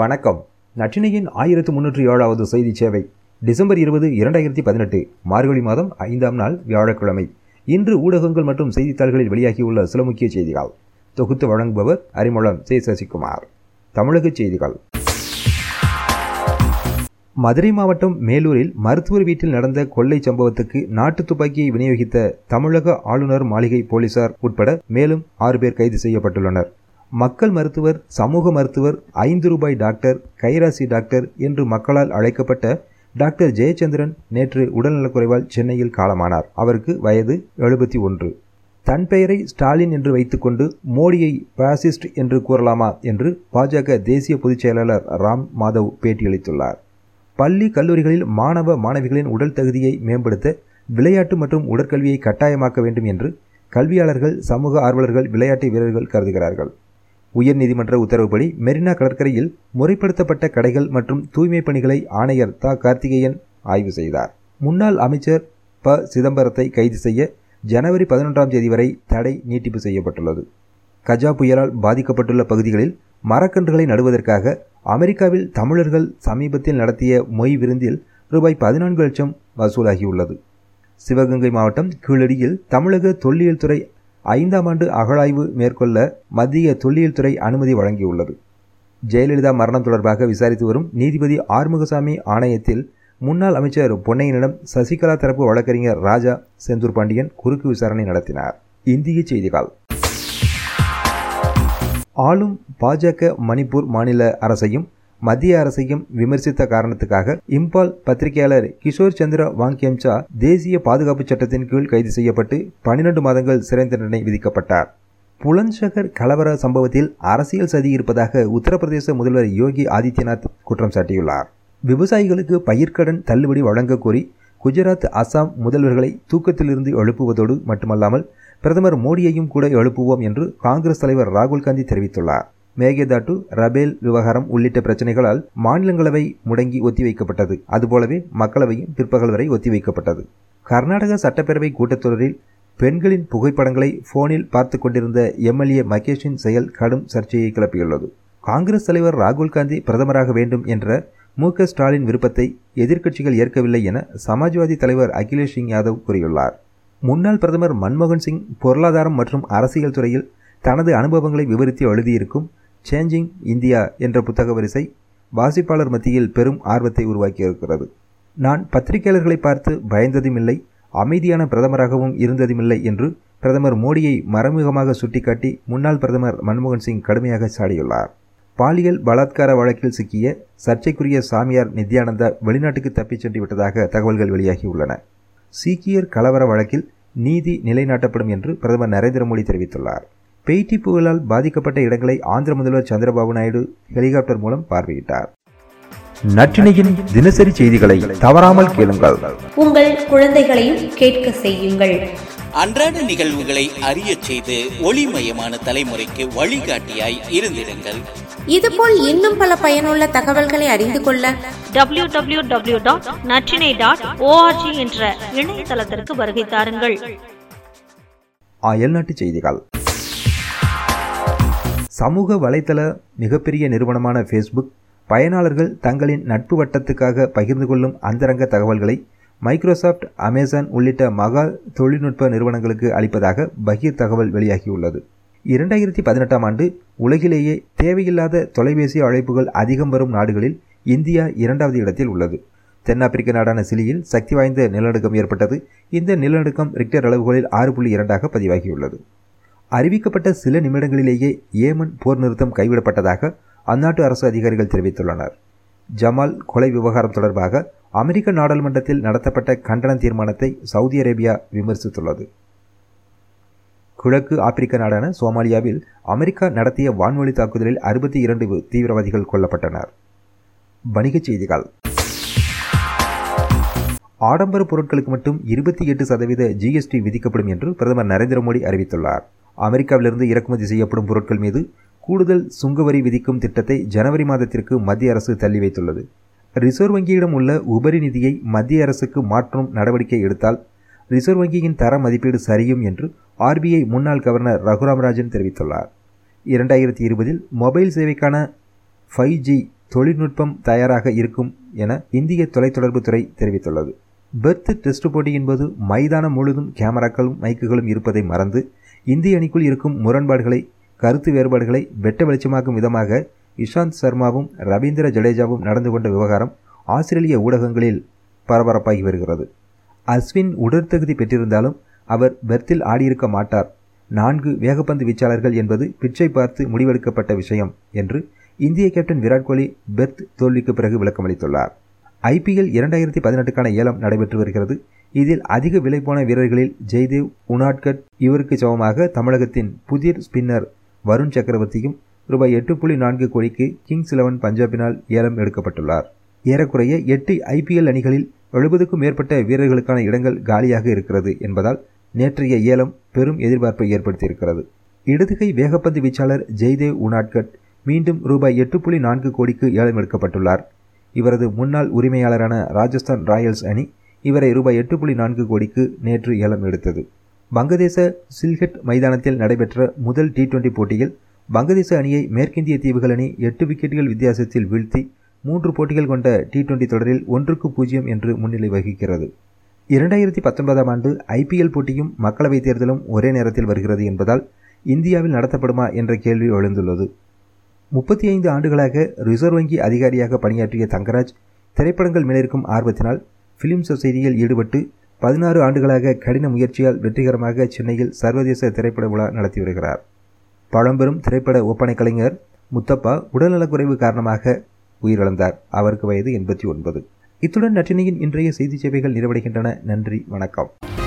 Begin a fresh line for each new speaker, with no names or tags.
வணக்கம் நற்றினையின் ஆயிரத்து முன்னூற்றி ஏழாவது செய்தி சேவை டிசம்பர் இருபது இரண்டாயிரத்தி பதினெட்டு மார்கழி மாதம் ஐந்தாம் நாள் வியாழக்கிழமை இன்று ஊடகங்கள் மற்றும் செய்தித்தாள்களில் வெளியாகியுள்ள சில முக்கிய செய்திகள் தொகுத்து வழங்குபவர் அறிமுகம் சே சசிகுமார் தமிழக செய்திகள் மதுரை மாவட்டம் மேலூரில் மருத்துவர் வீட்டில் நடந்த கொள்ளை சம்பவத்துக்கு நாட்டு துப்பாக்கியை விநியோகித்த தமிழக ஆளுநர் மாளிகை போலீசார் உட்பட மேலும் ஆறு பேர் கைது செய்யப்பட்டுள்ளனர் மக்கள் மருத்துவர் சமூக மருத்துவர் ஐந்து ரூபாய் டாக்டர் கைராசி டாக்டர் என்று மக்களால் அழைக்கப்பட்ட டாக்டர் ஜெயச்சந்திரன் நேற்று உடல்நலக்குறைவால் சென்னையில் காலமானார் அவருக்கு வயது எழுபத்தி ஒன்று தன் பெயரை ஸ்டாலின் என்று வைத்துக்கொண்டு மோடியை பாசிஸ்ட் என்று கூறலாமா என்று பாஜக தேசிய பொதுச் செயலாளர் ராம் மாதவ் பேட்டியளித்துள்ளார் பள்ளி கல்லூரிகளில் மாணவ மாணவிகளின் உடல் தகுதியை மேம்படுத்த விளையாட்டு மற்றும் உடற்கல்வியை கட்டாயமாக்க வேண்டும் என்று கல்வியாளர்கள் சமூக ஆர்வலர்கள் விளையாட்டு வீரர்கள் கருதுகிறார்கள் உயர்நீதிமன்ற உத்தரவுப்படி மெரினா கடற்கரையில் முறைப்படுத்தப்பட்ட கடைகள் மற்றும் தூய்மை பணிகளை ஆணையர் தா கார்த்திகேயன் ஆய்வு செய்தார் முன்னாள் அமைச்சர் ப சிதம்பரத்தை கைது செய்ய ஜனவரி பதினொன்றாம் தேதி வரை தடை நீட்டிப்பு செய்யப்பட்டுள்ளது கஜா புயலால் பாதிக்கப்பட்டுள்ள பகுதிகளில் மரக்கன்றுகளை நடுவதற்காக அமெரிக்காவில் தமிழர்கள் சமீபத்தில் நடத்திய மொய் விருந்தில் ரூபாய் பதினான்கு லட்சம் வசூலாகியுள்ளது சிவகங்கை மாவட்டம் கீழடியில் தமிழக தொல்லியல் துறை ஐந்தாம் ஆண்டு அகழாய்வு மேற்கொள்ள மத்திய தொல்லியல்துறை அனுமதி வழங்கியுள்ளது ஜெயலலிதா மரணம் தொடர்பாக விசாரித்து வரும் நீதிபதி ஆறுமுகசாமி ஆணையத்தில் முன்னாள் அமைச்சர் பொன்னையனிடம் சசிகலா தரப்பு வழக்கறிஞர் ராஜா செந்தூர் பாண்டியன் குறுக்கு விசாரணை நடத்தினார் இந்திய செய்திகள் ஆளும் பாஜக மணிப்பூர் மாநில அரசையும் மத்திய அரசையும் விமர்சித்த காரணத்துக்காக இம்பால் பத்திரிகையாளர் கிஷோர் சந்திரா வாங்கியம்சா தேசிய பாதுகாப்பு சட்டத்தின் கீழ் கைது செய்யப்பட்டு பன்னிரண்டு மாதங்கள் சிறை தண்டனை விதிக்கப்பட்டார் புலன்சகர் கலவர சம்பவத்தில் அரசியல் சதி இருப்பதாக உத்தரப்பிரதேச முதல்வர் யோகி ஆதித்யநாத் குற்றம் சாட்டியுள்ளார் விவசாயிகளுக்கு பயிர்க்கடன் தள்ளுபடி வழங்க கோரி குஜராத் அசாம் முதல்வர்களை தூக்கத்திலிருந்து எழுப்புவதோடு மட்டுமல்லாமல் பிரதமர் மோடியையும் கூட எழுப்புவோம் என்று காங்கிரஸ் தலைவர் ராகுல் காந்தி தெரிவித்துள்ளார் மேகதாட்டு ரபேல் விவகாரம் உள்ளிட்ட பிரச்சினைகளால் மாநிலங்களவை முடங்கி ஒத்திவைக்கப்பட்டது அதுபோலவே மக்களவையும் பிற்பகல் வரை ஒத்திவைக்கப்பட்டது கர்நாடக சட்டப்பேரவை கூட்டத்தொடரில் பெண்களின் புகைப்படங்களை போனில் பார்த்து கொண்டிருந்த எம்எல்ஏ மகேஷின் செயல் கடும் சர்ச்சையை கிளப்பியுள்ளது காங்கிரஸ் தலைவர் ராகுல் காந்தி பிரதமராக வேண்டும் என்ற மு ஸ்டாலின் விருப்பத்தை எதிர்க்கட்சிகள் ஏற்கவில்லை என சமாஜ்வாதி தலைவர் அகிலேஷ் சிங் யாதவ் கூறியுள்ளார் முன்னாள் பிரதமர் மன்மோகன் சிங் பொருளாதாரம் மற்றும் அரசியல் துறையில் தனது அனுபவங்களை விவரித்து எழுதியிருக்கும் சேஞ்சிங் இந்தியா என்ற புத்தக வரிசை வாசிப்பாளர் மத்தியில் பெரும் ஆர்வத்தை உருவாக்கியிருக்கிறது நான் பத்திரிகையாளர்களை பார்த்து பயந்ததும் இல்லை அமைதியான பிரதமராகவும் இருந்ததுமில்லை என்று பிரதமர் மோடியை மறைமுகமாக சுட்டிக்காட்டி முன்னாள் பிரதமர் மன்மோகன் சிங் கடுமையாக சாடியுள்ளார் பாலியல் பலாத்கார வழக்கில் சிக்கிய சர்ச்சைக்குரிய சாமியார் நித்யானந்தா வெளிநாட்டுக்கு தப்பிச் சென்று விட்டதாக தகவல்கள் வெளியாகியுள்ளன சீக்கியர் கலவர வழக்கில் நீதி நிலைநாட்டப்படும் என்று பிரதமர் நரேந்திர மோடி தெரிவித்துள்ளார் பெய்டி புகழால் பாதிக்கப்பட்ட இடங்களை ஆந்திர முதல்வர் சந்திரபாபு நாயுடு ஹெலிகாப்டர் மூலம் பார்வையிட்டார் நற்றினையின் தினசரி செய்திகளை தவறாமல் கேளுங்கள் உங்கள் குழந்தைகளையும் கேட்க செய்யுங்கள் அன்றாட நிகழ்வுகளை அறிய செய்து ஒளிமயமான தலைமுறைக்கு வழிகாட்டியாய் இருந்திருங்கள் இதுபோல் இன்னும் பல பயனுள்ள தகவல்களை அறிந்து கொள்ள W W W dot Natrinai dot ORG என்ற இணையதளத்திற்கு வருகை தாருங்கள் அயல்நாட்டு செய்திகள் சமூக வலைத்தள மிகப்பெரிய நிறுவனமான ஃபேஸ்புக் பயனாளர்கள் தங்களின் நட்பு வட்டத்துக்காக பகிர்ந்து கொள்ளும் அந்தரங்க தகவல்களை மைக்ரோசாஃப்ட் அமேசான் உள்ளிட்ட மகா தொழில்நுட்ப நிறுவனங்களுக்கு அளிப்பதாக பகீர் தகவல் வெளியாகியுள்ளது இரண்டாயிரத்தி பதினெட்டாம் ஆண்டு உலகிலேயே தேவையில்லாத தொலைபேசி அழைப்புகள் அதிகம் வரும் நாடுகளில் இந்தியா இரண்டாவது இடத்தில் உள்ளது தென்னாப்பிரிக்க நாடான சிலியில் சக்தி வாய்ந்த நிலநடுக்கம் ஏற்பட்டது இந்த நிலநடுக்கம் ரிக்டர் அளவுகளில் ஆறு புள்ளி இரண்டாக பதிவாகியுள்ளது அறிவிக்கப்பட்ட சில நிமிடங்களிலேயே ஏமன் போர் நிறுத்தம் கைவிடப்பட்டதாக அந்நாட்டு அரசு அதிகாரிகள் தெரிவித்துள்ளனர் ஜமால் கொலை விவகாரம் தொடர்பாக அமெரிக்க நாடாளுமன்றத்தில் நடத்தப்பட்ட கண்டன தீர்மானத்தை சவுதி அரேபியா விமர்சித்துள்ளது கிழக்கு ஆப்பிரிக்க நாடான சோமாலியாவில் அமெரிக்கா நடத்திய வான்வழி தாக்குதலில் அறுபத்தி இரண்டு தீவிரவாதிகள் கொல்லப்பட்டனர் வணிகச் செய்திகள் ஆடம்பர பொருட்களுக்கு மட்டும் இருபத்தி எட்டு சதவீத ஜிஎஸ்டி விதிக்கப்படும் என்று பிரதமர் நரேந்திர மோடி அறிவித்துள்ளார் அமெரிக்காவிலிருந்து இறக்குமதி செய்யப்படும் பொருட்கள் மீது கூடுதல் சுங்கவரி விதிக்கும் திட்டத்தை ஜனவரி மாதத்திற்கு மத்திய அரசு தள்ளி வைத்துள்ளது ரிசர்வ் வங்கியிடம் உள்ள உபரி நிதியை மத்திய அரசுக்கு மாற்றும் நடவடிக்கை எடுத்தால் ரிசர்வ் வங்கியின் தர மதிப்பீடு சரியும் என்று ஆர்பிஐ முன்னாள் கவர்னர் ரகுராம் ராஜன் தெரிவித்துள்ளார் இரண்டாயிரத்தி இருபதில் மொபைல் சேவைக்கான ஃபைவ் ஜி தொழில்நுட்பம் தயாராக இருக்கும் என இந்திய தொலைத்தொடர்புத்துறை தெரிவித்துள்ளது பெர்த் டெஸ்ட் போட்டியின் போது மைதானம் முழுதும் கேமராக்களும் மைக்குகளும் இருப்பதை மறந்து இந்திய அணிக்குள் இருக்கும் முரண்பாடுகளை கருத்து வேறுபாடுகளை வெட்ட வெளிச்சமாக்கும் விதமாக இஷாந்த் சர்மாவும் ரவீந்திர ஜடேஜாவும் நடந்து கொண்ட விவகாரம் ஆஸ்திரேலிய ஊடகங்களில் பரபரப்பாகி வருகிறது அஸ்வின் உடற்தகுதி பெற்றிருந்தாலும் அவர் பெர்த்தில் ஆடியிருக்க மாட்டார் நான்கு வேகப்பந்து வீச்சாளர்கள் என்பது பிச்சை பார்த்து முடிவெடுக்கப்பட்ட விஷயம் என்று இந்திய கேப்டன் விராட் கோலி பெர்த் தோல்விக்கு பிறகு விளக்கமளித்துள்ளார் ஐபிஎல் இரண்டாயிரத்தி பதினெட்டுக்கான ஏலம் நடைபெற்று வருகிறது இதில் அதிக விலை போன வீரர்களில் ஜெய்தேவ் உனாட்கட் இவருக்கு சமமாக தமிழகத்தின் புதிர் ஸ்பின்னர் வருண் சக்கரவர்த்தியும் ரூபாய் எட்டு புள்ளி நான்கு கோடிக்கு கிங்ஸ் இலவன் பஞ்சாபினால் ஏலம் எடுக்கப்பட்டுள்ளார் ஏறக்குறைய எட்டு ஐபிஎல் அணிகளில் எழுபதுக்கும் மேற்பட்ட வீரர்களுக்கான இடங்கள் காலியாக இருக்கிறது என்பதால் நேற்றைய ஏலம் பெரும் எதிர்பார்ப்பை ஏற்படுத்தியிருக்கிறது இடதுகை வேகப்பந்து வீச்சாளர் ஜெய்தேவ் உனாட்கட் மீண்டும் ரூபாய் எட்டு புள்ளி நான்கு கோடிக்கு ஏலம் எடுக்கப்பட்டுள்ளார் இவரது முன்னாள் உரிமையாளரான ராஜஸ்தான் ராயல்ஸ் அணி இவரை ரூபாய் எட்டு புள்ளி நான்கு கோடிக்கு நேற்று ஏலம் எடுத்தது வங்கதேச சில்ஹெட் மைதானத்தில் நடைபெற்ற முதல் டி டுவெண்டி போட்டியில் வங்கதேச அணியை மேற்கிந்திய தீவுகள் அணி எட்டு விக்கெட்டுகள் வித்தியாசத்தில் வீழ்த்தி மூன்று போட்டிகள் கொண்ட டி டுவெண்டி தொடரில் ஒன்றுக்கு பூஜ்ஜியம் என்று முன்னிலை வகிக்கிறது இரண்டாயிரத்தி பத்தொன்பதாம் ஆண்டு ஐபிஎல் போட்டியும் மக்களவைத் தேர்தலும் ஒரே நேரத்தில் வருகிறது என்பதால் இந்தியாவில் நடத்தப்படுமா என்ற கேள்வி எழுந்துள்ளது முப்பத்தி ஐந்து ஆண்டுகளாக ரிசர்வ் வங்கி அதிகாரியாக பணியாற்றிய தங்கராஜ் திரைப்படங்கள் மேலிருக்கும் ஆர்வத்தினால் ஃபிலிம் சொசைட்டியில் ஈடுபட்டு பதினாறு ஆண்டுகளாக கடின முயற்சியால் வெற்றிகரமாக சென்னையில் சர்வதேச திரைப்பட விழா நடத்தி வருகிறார் பழம்பெரும் திரைப்பட ஒப்பனை கலைஞர் முத்தப்பா உடல்நலக்குறைவு காரணமாக உயிரிழந்தார் அவருக்கு வயது எண்பத்தி ஒன்பது இத்துடன் நற்றினியின் இன்றைய செய்தி சேவைகள் நிறைவடைகின்றன நன்றி வணக்கம்